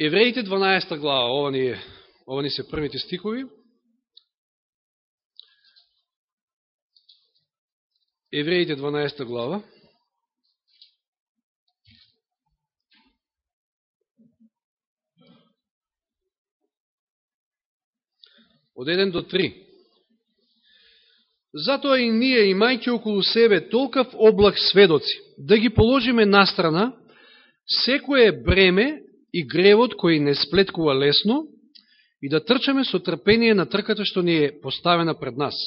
Евреите 12 глава, ова ни, ова ни се првите стикови. Евреите 12 глава. Од 1 до 3. Затоа и ние, имајќи околу себе толкав облак сведоци, да ги положиме настрана секое бреме и гревот кој не сплеткува лесно и да трчаме со трпение на трката што ни е поставена пред нас.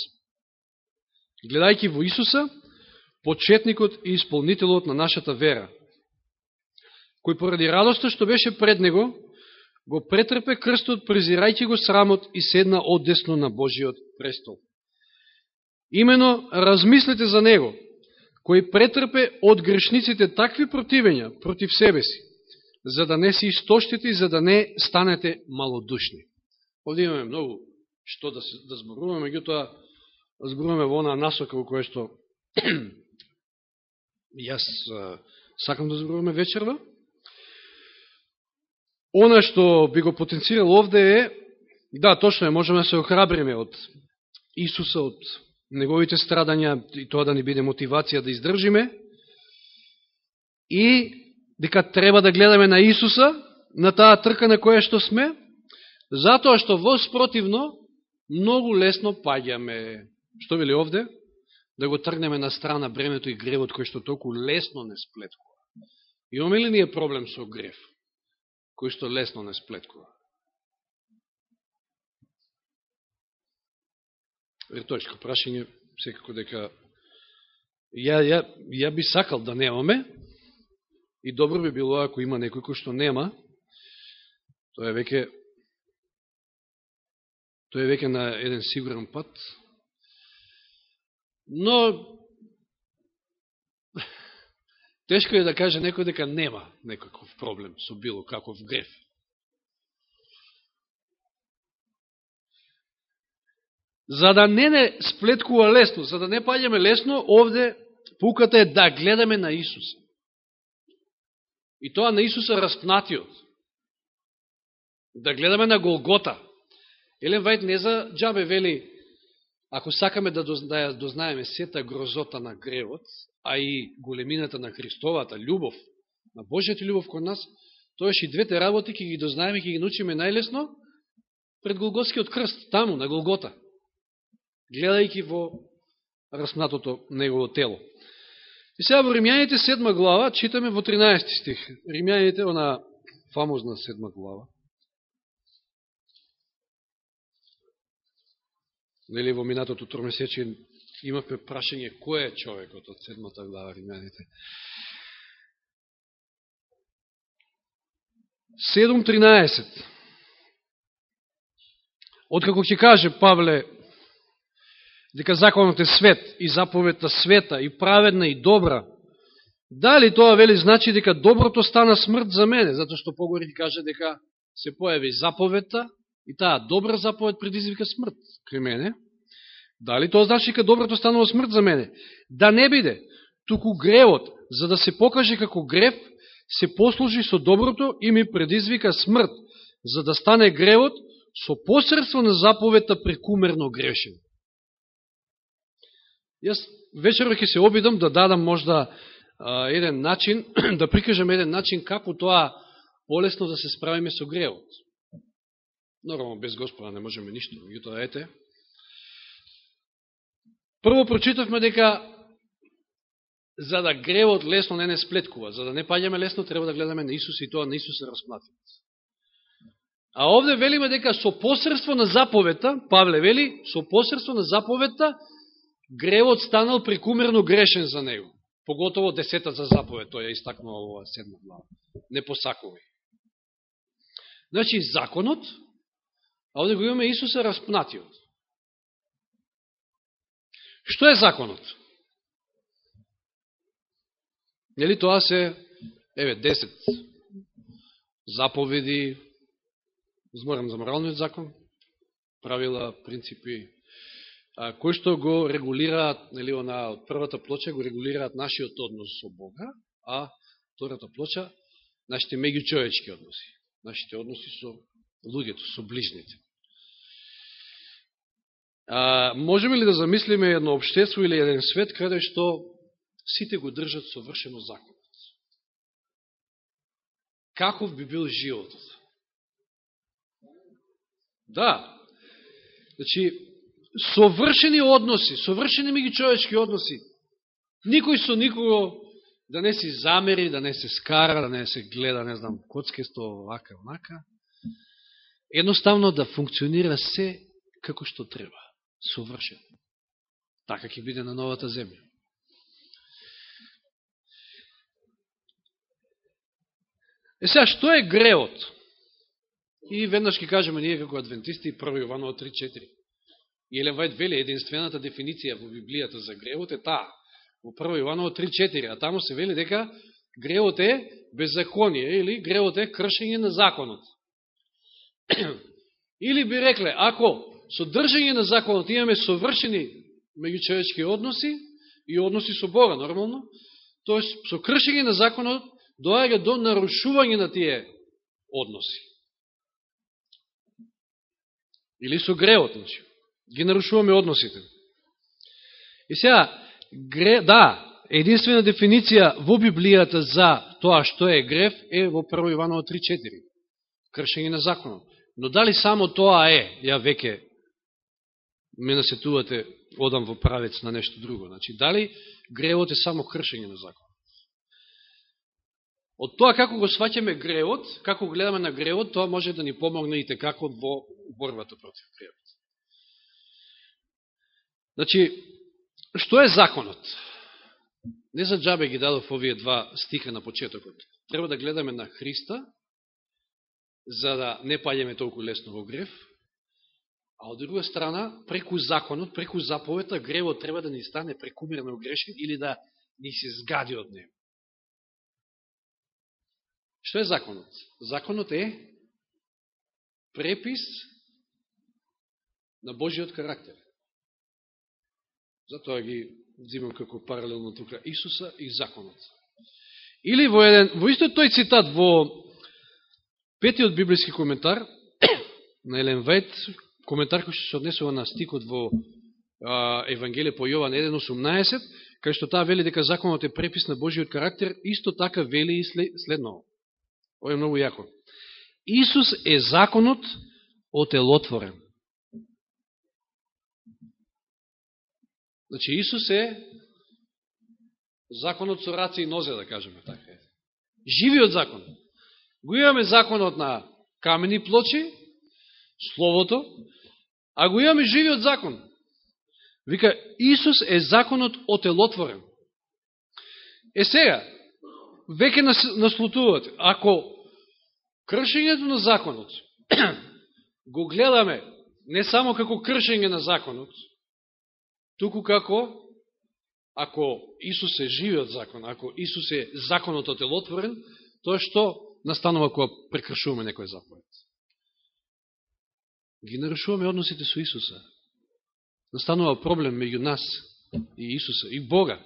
Гледајќи во Исуса, почетникот и исполнителот на нашата вера, кој поради радоста што беше пред него, го претрпе крстот, презирајќи го срамот и седна одесно на Божиот престол. Имено, размислете за него, кој претрпе од грешниците такви противења против себе си, за да не се истоштите и за да не станете малодушни. Овде имаме многу што да, да зборуваме, меѓутоа зборуваме во она насока во која што јас сакам да зборуваме вечерва. Она што би го потенцирал овде е, да, точно е, можеме да се охрабриме од Исуса, од неговите страдања и тоа да ни биде мотивација да издржиме и дека треба да гледаме на Исуса, на таа трка на која што сме, затоа што во спротивно многу лесно паѓаме. Што вели овде? Да го тргнеме на страна бремето и гревот кој што толку лесно не сплеткува. Имаме ли ние проблем со грев, кој што лесно не сплеткува? Риторичко прашање, секако дека ја, ја, ја би сакал да немаме, И добро би било ако има некој кој што нема, тоа е веќе тоа е веќе на еден сигурен пат. Но тешко е да каже некој дека нема некаков проблем со било каков греф. За да не не сплеткува лесно, за да не паѓаме лесно, овде пуката е да гледаме на Исуса. И тоа на Исуса распнатиот. Да гледаме на Голгота. Елен Вајд не за джабе вели, ако сакаме да, да дознаеме сета грозота на гревот, а и големината на Христовата љубов, на Божијата љубов кон нас, тоеш и двете работи ќе ги дознаеме, ќе ги научиме најлесно пред Голготскиот крст, таму, на Голгота, гледајќи во распнатото негово тело. И сега во Римјаните 7 глава, читаме во 13 стих. Римјаните, она фамозна 7 глава. Нели во минатото тромесече имавме прашање кој е човекот од 7 глава Римјаните. 7.13 Откако ќе каже Павле дека законот е свет и заповедта света и праведна и добра, дали тоа вели значи дека доброто стана смрт за мене, затоа што погори каже дека се појави заповедта и таа добра заповед предизвика смрт кри мене, дали тоа значи дека доброто станува смрт за мене? Да не биде, туку гревот, за да се покаже како грев, се послужи со доброто и ми предизвика смрт, за да стане гревот со посредство на заповедта прекумерно грешен. Јас вечерва ќе се обидам да дадам можда еден начин, да прикажам еден начин како тоа полесно да се справиме со греот. Нормално, без Господа не можеме ништо, меѓутоа ете. Прво прочитавме дека за да гревот лесно не не сплеткува, за да не паѓаме лесно, треба да гледаме на Исус и тоа на Исус се. А овде велиме дека со посредство на заповета, Павле вели, со посредство на заповета, гревот станал прекумерно грешен за него. Поготово десетата заповед, тој ја истакнува ова седма глава. Не посакувај. Значи, законот, а овде го имаме Исуса распнатиот. Што е законот? Нели тоа се, еве, десет заповеди, зморам за моралниот закон, правила, принципи, кои што го регулираат, нели, она, од првата плоча го регулираат нашиот однос со Бога, а втората плоча, нашите меѓучовечки односи, нашите односи со луѓето, со ближните. А, можеме ли да замислиме едно обштество или еден свет каде што сите го држат совршено законот? Каков би бил животот? Да. Значи, совршени односи, совршени меѓучовечки односи. Никој со никого да не се замери, да не се скара, да не се гледа, не знам, коцкесто, вака, вака. Едноставно да функционира се како што треба совршено. Така ќе биде на новата земја. Е сега, што е греот? И веднаш ќе кажеме ние како адвентисти 1 Јованово 3.4. И Елен Вајд вели, единствената дефиниција во Библијата за гревот е таа. Во 1 Јованово 3.4. А таму се вели дека гревот е беззаконие или гревот е кршење на законот. или би рекле, ако со држање на законот имаме совршени меѓучовечки односи и односи со Бога, нормално, тоа со кршење на законот доаѓа до нарушување на тие односи. Или со греот, значи. Ги нарушуваме односите. И сега, гре, да, единствена дефиниција во Библијата за тоа што е греф е во 1 Иваново 3.4. Кршење на законот. Но дали само тоа е, ја веќе ме насетувате, одам во правец на нешто друго. Значи, дали гревот е само кршење на закон? Од тоа како го сваќаме гревот, како гледаме на гревот, тоа може да ни помогне и текако во борбата против гревот. Значи, што е законот? Не за джабе ги дадов овие два стиха на почетокот. Треба да гледаме на Христа, за да не паѓаме толку лесно во грев, А од друга страна, преку законот, преку заповета, гревот треба да ни стане прекумерно грешен или да ни се згади од него. Што е законот? Законот е препис на Божиот карактер. Затоа ги взимам како паралелно тука Исуса и законот. Или во, еден, во истот тој цитат во петиот библиски коментар на Елен Вајт, коментар кој што се однесува на стикот во Евангелие по Јован 1.18, кај што таа вели дека законот е препис на Божиот карактер, исто така вели и следно. Ово е многу јако. Исус е законот отелотворен. Значи, Исус е законот со раце и нозе, да кажеме така. Живиот закон. Го имаме законот на камени плочи, Словото, А го имаме живиот закон. Вика, Исус е законот отелотворен. Е сега, веќе наслутувате, ако кршењето на законот го гледаме не само како кршење на законот, туку како ако Исус е живиот закон, ако Исус е законот телотворен, тоа што настанува кога прекршуваме некој заповед ги нарушуваме односите со Исуса. Настанува проблем меѓу нас и Исуса, и Бога.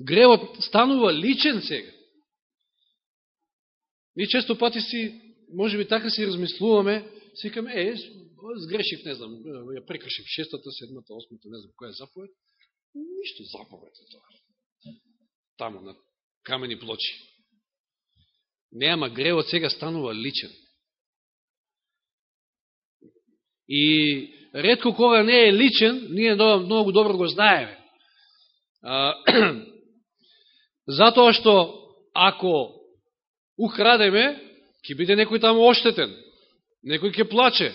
Гревот станува личен сега. Ние често пати си, може би така си размислуваме, си каме, е, сгрешив, не знам, ја прекршив шестата, седмата, осмата, не знам која е заповед. Ништо заповед е тоа. Тамо на камени плочи. Не, ама гревот сега станува личен. И редко кога не е личен, ние многу добро го знаеме. Затоа што ако украдеме, ќе биде некој таму оштетен, некој ќе плаче,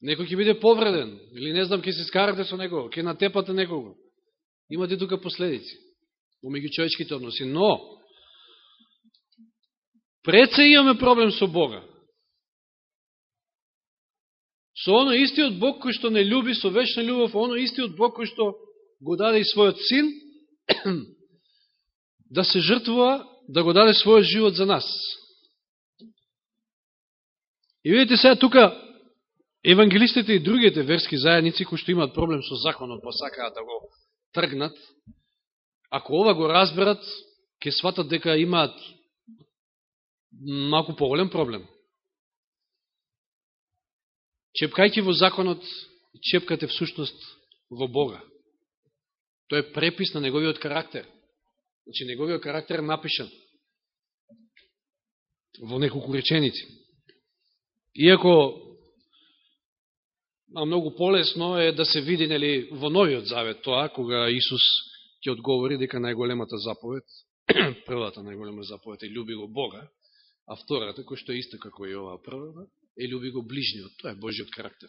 некој ќе биде повреден, или не знам, ќе се скарате со некого, ќе натепате некого. Имате тука последици во меѓучовечките односи. Но, пред се имаме проблем со Бога. Со оно истиот Бог кој што не люби со вечна љубов, оно истиот Бог кој што го даде и својот син, да се жртвува, да го даде својот живот за нас. И видите сега тука, евангелистите и другите верски заедници, кои што имаат проблем со законот, па сакаат да го тргнат, ако ова го разберат, ќе сватат дека имаат малку поголем проблем. Чепкајќи во законот, чепкате всушност во Бога. Тој е препис на неговиот карактер. Значи, неговиот карактер е напишан во неколку реченици. Иако, а многу полесно е да се види нели, во Новиот Завет тоа, кога Исус ќе одговори дека најголемата заповед, првата најголема заповед е люби го Бога, а втората, кој што е иста како и оваа првата, е люби го ближниот. Тоа е Божиот карактер.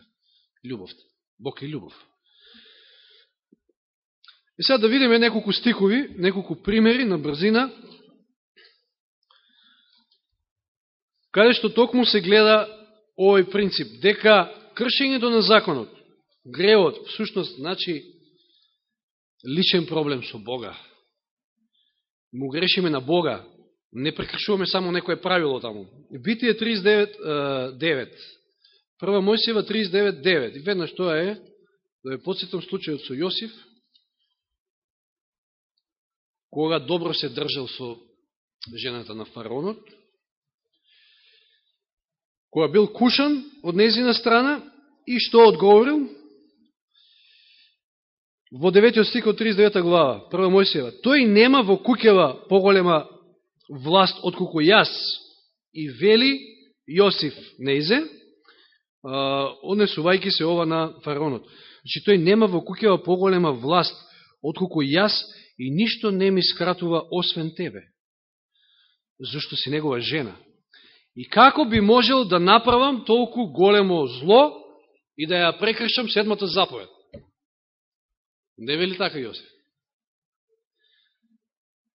Любовта. Бог е любов. И сега да видиме неколку стикови, неколку примери на брзина, каде што токму се гледа овој принцип, дека кршењето на законот, греот, всушност, значи личен проблем со Бога. Му грешиме на Бога, не прекршуваме само некое правило таму. Битие 39.9. Прва Мојсиева 39.9. И веднаш тоа е, да ја подсетам случајот со Јосиф, кога добро се држал со жената на фараонот, кога бил кушан од незина страна и што одговорил? Во 9 стих од 39 глава, прва Мојсиева, тој нема во куќева поголема власт отколку јас и вели Јосиф Неизе, однесувајќи се ова на фараонот. Значи, тој нема во куќева поголема власт отколку јас и ништо не ми скратува освен тебе. Зошто си негова жена. И како би можел да направам толку големо зло и да ја прекршам седмата заповед? Не вели така Јосиф?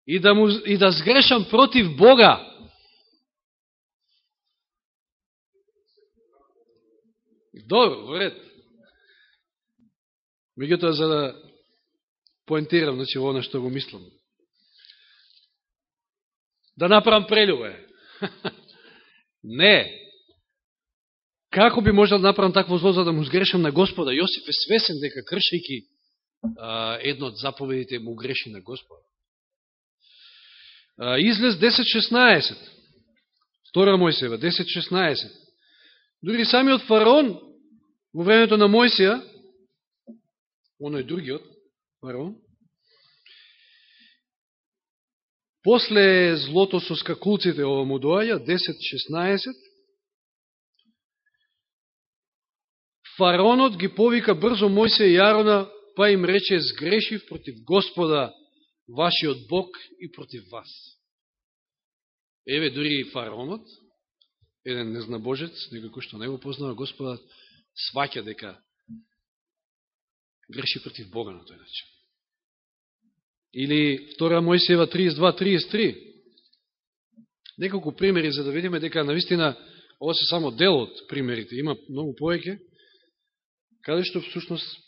И да, му, и да сгрешам против Бога. Добро, во ред. Меѓутоа, за да поентирам, значи, оно што го мислам. Да направам прелюбе. Не. Како би можел да направам такво зло за да му сгрешам на Господа? Јосиф е свесен дека кршајки едно од заповедите му греши на Господа. Излез 10.16. Втора Мојсева, 10.16. Дори самиот фараон во времето на Мојсија, оној другиот фараон, после злото со скакулците ова му доаѓа, 10.16, Фаронот ги повика брзо Мојсе и Јарона, па им рече, сгрешив против Господа, вашиот Бог и против вас. Еве, дури и фаронот, еден незнабожец, некој што не го познава Господа, сваќа дека греши против Бога на тој начин. Или 2 Мојсиева 32-33. Неколку примери за да видиме дека навистина ова се само дел од примерите. Има многу повеќе, каде што всушност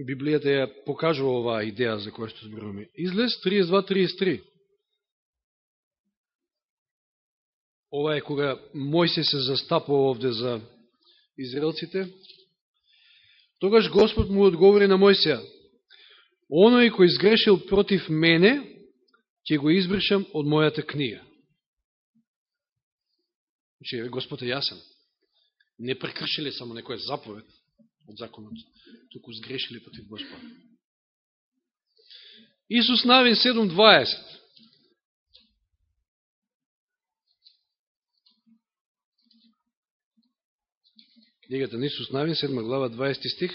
Библијата ја покажува оваа идеја за која што зборуваме. Излез 32-33. Ова е кога Мојсе се застапува овде за израелците. Тогаш Господ му одговори на Мојсија, оној кој изгрешил против мене, ќе го избришам од мојата книга. Значи, Че Господ е јасен. Не прекршиле само некоја заповед од законот, туку сгрешиле против Господ. Исус Навин 7.20 Книгата на Исус Навин, 7 глава, 20 стих.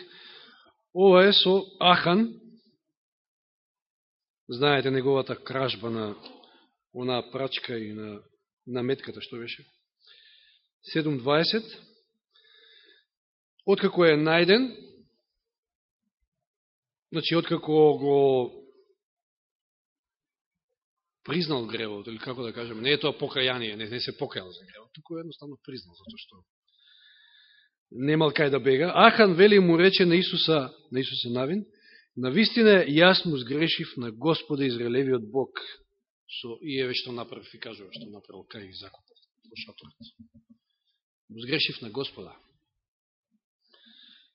Ова е со Ахан. Знаете неговата кражба на онаа прачка и на, на метката, што беше? 7.20. Откако е најден, значи, откако го признал гревот, или како да кажем, не е тоа покаяние, не, не се покаял за гревот, туку едноставно признал, затоа што немал кај да бега. Ахан вели му рече на Исуса, на Исуса Навин, на вистина јас му сгрешив на Господа Израелевиот Бог. Со, и еве што направив и кажува што направил кај ги закупов во шаторот. Му сгрешив на Господа.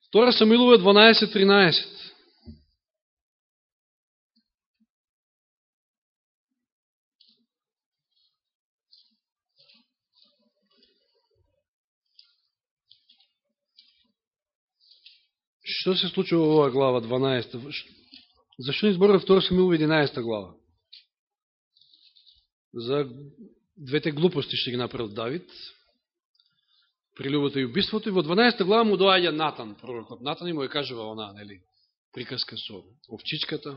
Втора Самилова 12.13. Што се случува во оваа глава 12? Зашто не зборува 2 Самуил 11 глава? За двете глупости што ги направил Давид, прилюбото и убиството, и во 12 глава му доаѓа Натан, пророкот Натан, и му ја кажува она, нели, приказка со овчичката.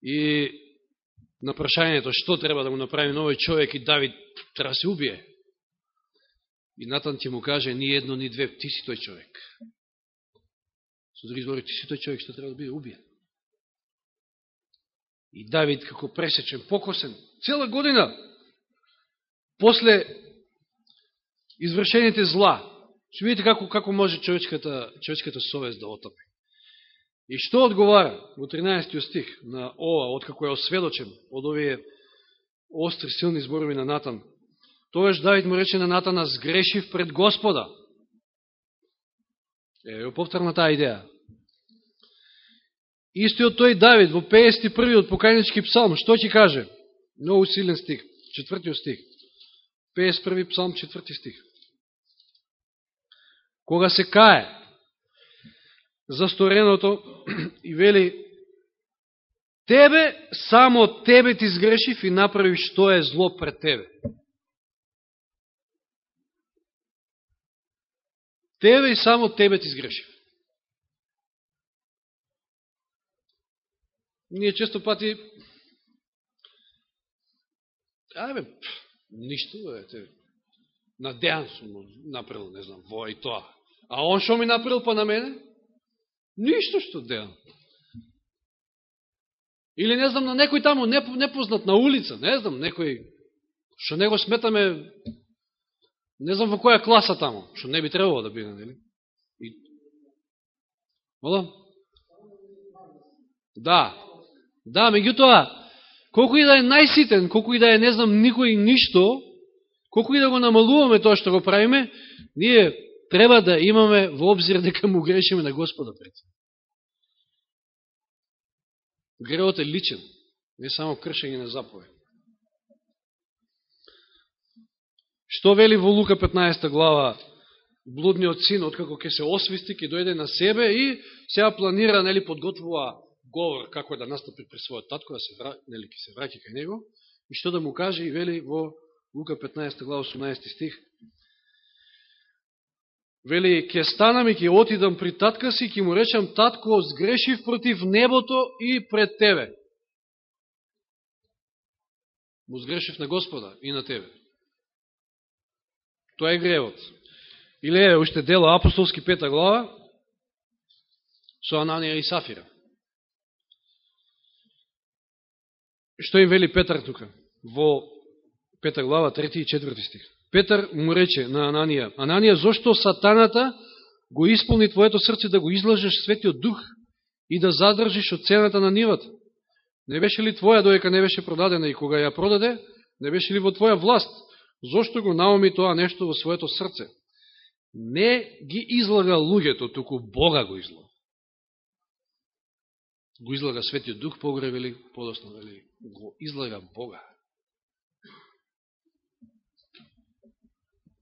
И на прашањето што треба да му направи нови човек и Давид треба да се убие. И Натан ќе му каже, ни едно, ни две, ти си тој човек. Со други збори, ти си тој човек што треба да биде убиен. И Давид, како пресечен, покосен, цела година, после извршените зла. Што видите како, како може човечката, човечката совест да отопи. И што одговара во 13 стих на ова, откако е осведочен од овие остри, силни зборови на Натан? Тоеш Давид му рече на Натана, сгрешив пред Господа. Е, ја повторна таа идеја. Истиот тој Давид во 51 од покајнички псалм, што ќе каже? Много силен стих, четвртиот стих. 51 псалм, 4 стих. Кога се кае за стореното и вели Тебе, само Тебе ти сгрешив и направиш што е зло пред Тебе. Тебе и само Тебе ти сгрешив. Ние често пати Ајбе, ништо, ете, на Дејан сум направил, не знам, во и тоа. А он што ми направил па на мене? Ништо што Дејан. Или не знам, на некој таму непознат на улица, не знам, некој, што него сметаме, не знам во која класа таму, што не би требало да биде, нели? И... Мола? Да. Да, меѓутоа, колку и да е најситен, колку и да е не знам никој ништо, колку и да го намалуваме тоа што го правиме, ние треба да имаме во обзир дека му грешиме на Господа пред. Гревот е личен, не само кршење на заповед. Што вели во Лука 15 глава блудниот син, откако ќе се освисти, ќе дојде на себе и сега планира, нели, подготвува говор како да настапи при својот татко, да се, вра, нели, ќе се враќа кај него, и што да му каже и вели во Лука 15 глава 18 стих. Вели, ќе станам и ќе отидам при татка си, ќе му речам, татко, сгрешив против небото и пред тебе. Му сгрешив на Господа и на тебе. Тоа е гревот. Или е уште дела апостолски пета глава со Ананија и Сафира. Што им вели Петар тука? Во пета глава, трети и четврти стих. Петар му рече на Ананија, Ананија, зошто сатаната го исполни твоето срце да го излажеш светиот дух и да задржиш од цената на нивата? Не беше ли твоја доека не беше продадена и кога ја продаде, не беше ли во твоја власт? Зошто го наоми тоа нешто во своето срце? Не ги излага луѓето, туку Бога го излага го излага Светиот Дух, погре вели, подосно вели, го излага Бога.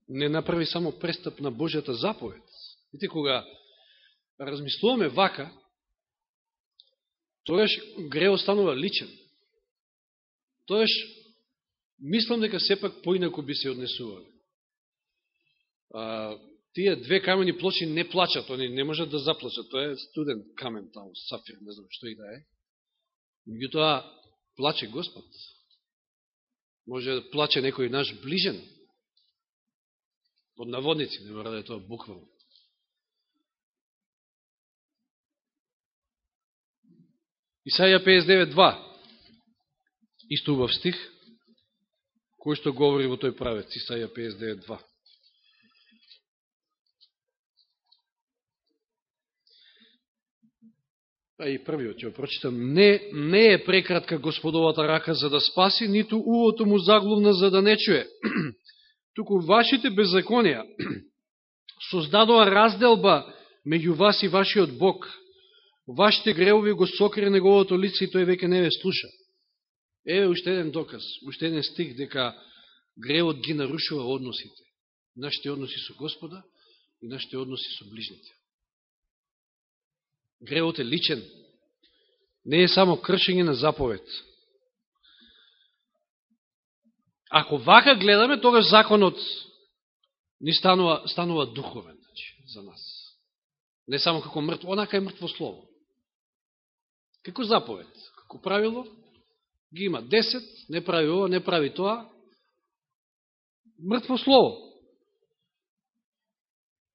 Не направи само престап на Божјата заповед. Видите, кога размислуваме вака, тогаш грео станува личен. Тогаш мислам дека сепак поинако би се однесувале. тие две камени плочи не плачат, они не можат да заплачат, тоа е студен камен таму, сафир, не знам што и да е. Меѓутоа, плаче Господ. Може да плаче некој наш ближен, под наводници, не мора да е тоа буквално. Исаја 59.2 Исто убав стих, кој што говори во тој правец, Исаја 59.2. а и првиот ќе прочитам, не, не е прекратка господовата рака за да спаси, ниту увото му заглувна за да не чуе. Туку вашите беззаконија создадоа разделба меѓу вас и вашиот Бог. Вашите греови го сокри неговото лице и тој веќе не ве слуша. Еве уште еден доказ, уште еден стих дека гревот ги нарушува односите. Нашите односи со Господа и нашите односи со ближните. Гревот е личен. Не е само кршење на заповед. Ако вака гледаме, тогаш законот ни станува, станува духовен значи, за нас. Не само како мртво, онака е мртво слово. Како заповед, како правило, ги има 10, не прави ова, не прави тоа, мртво слово.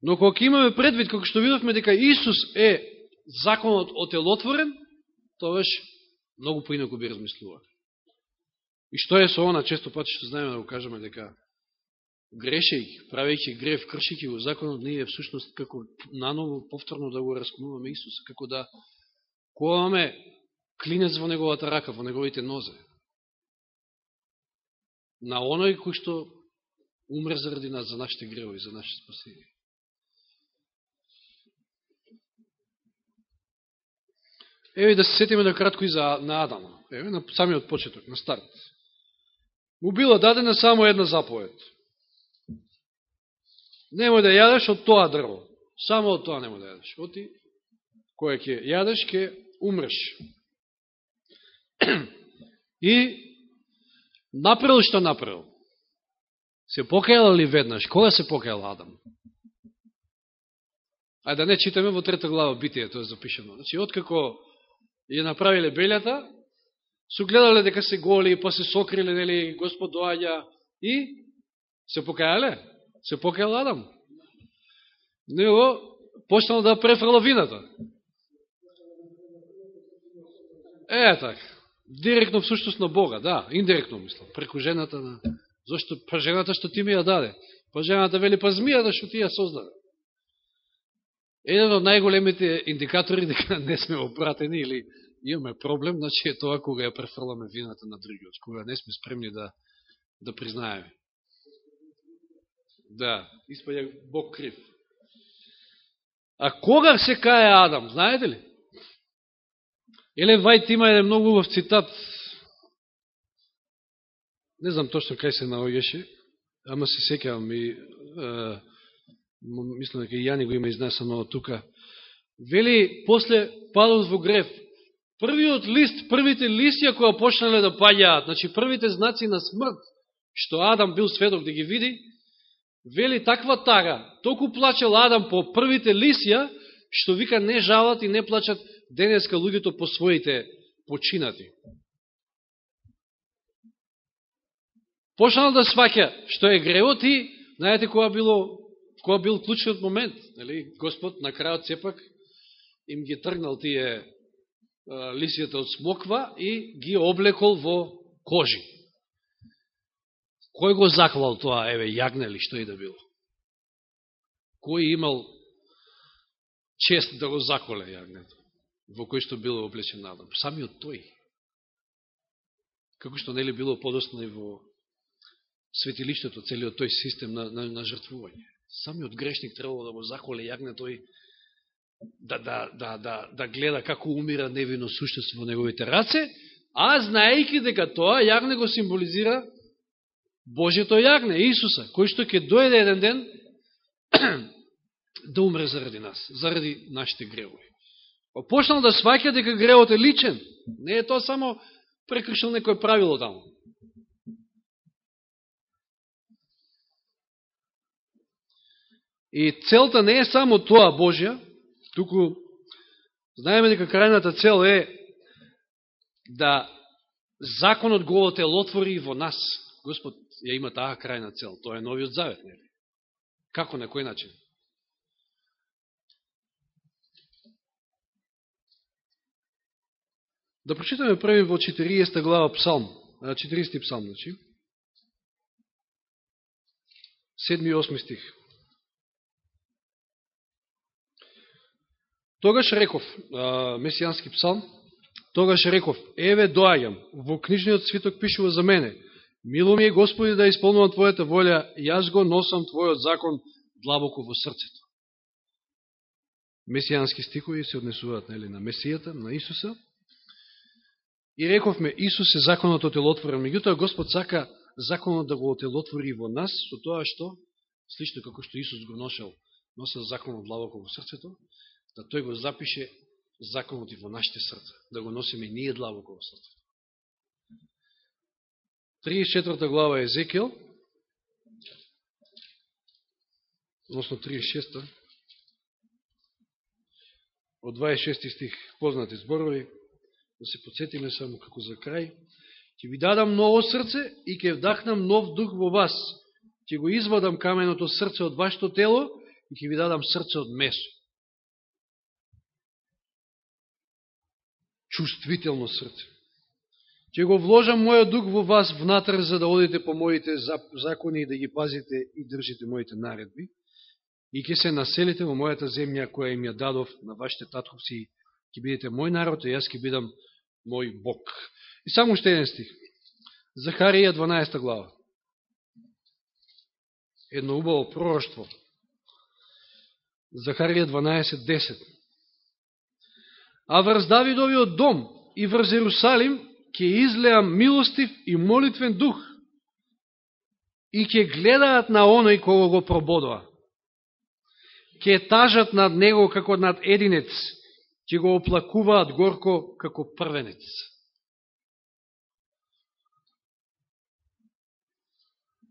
Но кога имаме предвид, како што видовме дека Исус е законот отелотворен, тогаш многу поинако би размислува. И што е со она, често пати што знаеме да го кажеме дека грешејќи, правејќи грев, кршејќи го законот, ние всушност како наново повторно да го раскнуваме Исуса, како да коваме клинец во неговата рака, во неговите нозе. На оној кој што умре заради нас, за нашите гревови, за нашите спасение. Еве да се сетиме на кратко и за на Адам. Еве на самиот почеток, на старт. Му била дадена само една заповед. Немој да јадеш од тоа дрво. Само од тоа немој да јадеш. Оти, кој ќе јадеш, ќе умреш. И направил што направил. Се покајала ли веднаш? Кога се покајал Адам? Ајде да не читаме во трета глава битие, тоа е запишено. Значи, откако ја направиле белјата, су гледале дека се голи, па се сокриле, нели, Господ доаѓа и се покајале. Се покајал Адам. Него почнал да префрла вината. Е, така. Директно всушност на Бога, да, индиректно мислам, преку жената на... Зошто? Па жената што ти ми ја даде. Па жената вели, па змијата да што ти ја создаде. Еден од најголемите индикатори дека не сме опратени или имаме проблем, значи е тоа кога ја префрламе вината на другиот, кога не сме спремни да, да признаеме. Да, испаѓа Бог крив. А кога се кае Адам, знаете ли? Елен Вајт има еден многу убав цитат, не знам точно кај се наоѓаше, ама се секавам и е, мислам дека и Јани го има изнесено од тука. Вели, после падот во грев, првиот лист, првите листија која почнале да паѓаат, значи првите знаци на смрт, што Адам бил сведок да ги види, вели таква тага, толку плачел Адам по првите лисија, што вика не жалат и не плачат денеска луѓето по своите починати. Почнал да сваќа што е гревот и, знаете, која било која бил клучниот момент, нели? Господ на крајот сепак им ги тргнал тие лисијата од смоква и ги облекол во кожи. Кој го заклал тоа, еве, јагне или што и да било? Кој имал чест да го заколе јагнето, во кој што било облечен Адам? Самиот тој. Како што нели било подосно и во светилиштето, целиот тој систем на, на, на жртвување. Самиот грешник требало да го заколе јагне тој, да, да, да, да, да гледа како умира невино суштество во неговите раце, а знаејќи дека тоа јагне го символизира Божето јагне, Исуса, кој што ќе дојде еден ден да умре заради нас, заради нашите гревови. Па почнал да сваќа дека гревот е личен. Не е тоа само прекршил некој правило таму. И целта не е само тоа Божја, туку знаеме дека крајната цел е да законот го отелотвори во нас. Господ ја има таа крајна цел. Тоа е новиот завет, нели? Како, на кој начин? Да прочитаме први во 40 глава псалм, 40 псалм, значи. 7 и 8 стих. Тогаш реков, месијански псалм, тогаш реков, еве доаѓам, во книжниот свиток пишува за мене, Мило ми е, Господи, да исполнувам Твојата волја, јас го носам Твојот закон длабоко во срцето. Месијански стихови се однесуваат нели, на Месијата, на Исуса. И рековме, Исус е законот отелотворен. Меѓутоа, Господ сака законот да го отелотвори во нас, со тоа што, слично како што Исус го ношел, носел законот длабоко во срцето, да тој го запише законот и во нашите срца, да го носиме ние длабоко во срцето. 34 глава Езекијал, односно 36 од 26 стих познати зборови, да се подсетиме само како за крај. Ќе ви дадам ново срце и ќе вдахнам нов дух во вас. Ќе го извадам каменото срце од вашето тело и ќе ви дадам срце од месо. Чувствително срце. Ќе го вложам мојот дух во вас внатре за да одите по моите закони и да ги пазите и држите моите наредби и ќе се населите во мојата земја која им ја дадов на вашите татковци, ќе бидете мој народ и јас ќе бидам мој Бог. И само уште еден стих. Захарија 12 глава. Едно убаво пророќство. Захарија 12.10. А врз Давидовиот дом и врз Ерусалим ќе излеам милостив и молитвен дух и ќе гледаат на оној кого го прободува ќе тажат над него како над единец, ќе го оплакуваат горко како првенец.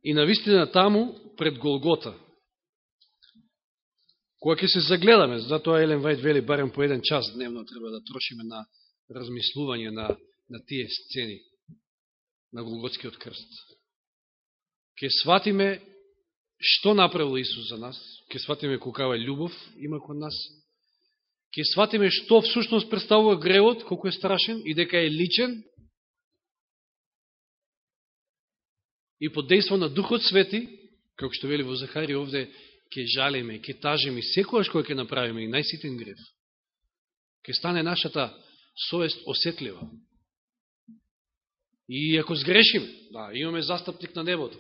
И навистина таму, пред Голгота, кога ќе се загледаме, затоа Елен Вајд вели барем по еден час дневно треба да трошиме на размислување на, на тие сцени на Голготскиот крст. Ке сватиме што направил Исус за нас, ке сватиме колкава љубов има кон нас, ќе сватиме што всушност представува гревот, колко е страшен и дека е личен, и под дејство на Духот Свети, како што вели во Захари овде, ќе жалиме, ќе тажиме секојаш кој ќе направиме и најситен грев. Ќе стане нашата совест осетлива. И ако сгрешиме, да, имаме застапник на небото,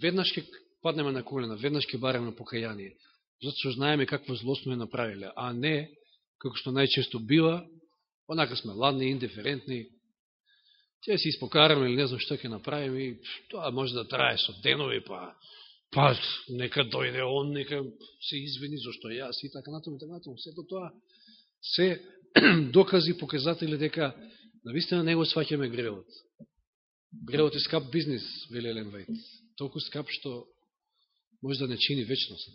веднаш ќе паднеме на колена, веднаш ќе бареме покаяние, затоа што знаеме какво зло е направиле, а не, како што најчесто бива, онака сме ладни, индиферентни, ќе се испокараме или не знам што ќе направиме, и тоа може да трае со денови, па, па нека дојде он, нека се извини зашто јас и така натаму, и така натаму. Сето тоа се докази, показатели дека навистина него сваќаме гревот. Гревот е скап бизнес, вели Елен Вајт. Толку скап што може да не чини вечност.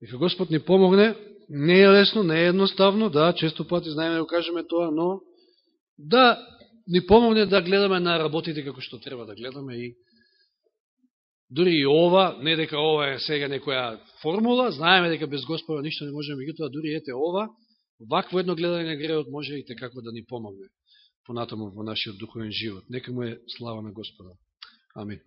Нека Господ ни помогне, не е лесно, не е едноставно, да, често пати знаеме да кажеме тоа, но да ни помогне да гледаме на работите како што треба да гледаме и дури и ова, не дека ова е сега некоја формула, знаеме дека без Господа ништо не можеме, меѓутоа дури ете ова, вакво едно гледање на греот може и како да ни помогне понатаму во нашиот духовен живот. Нека му е слава на Господа. Амин.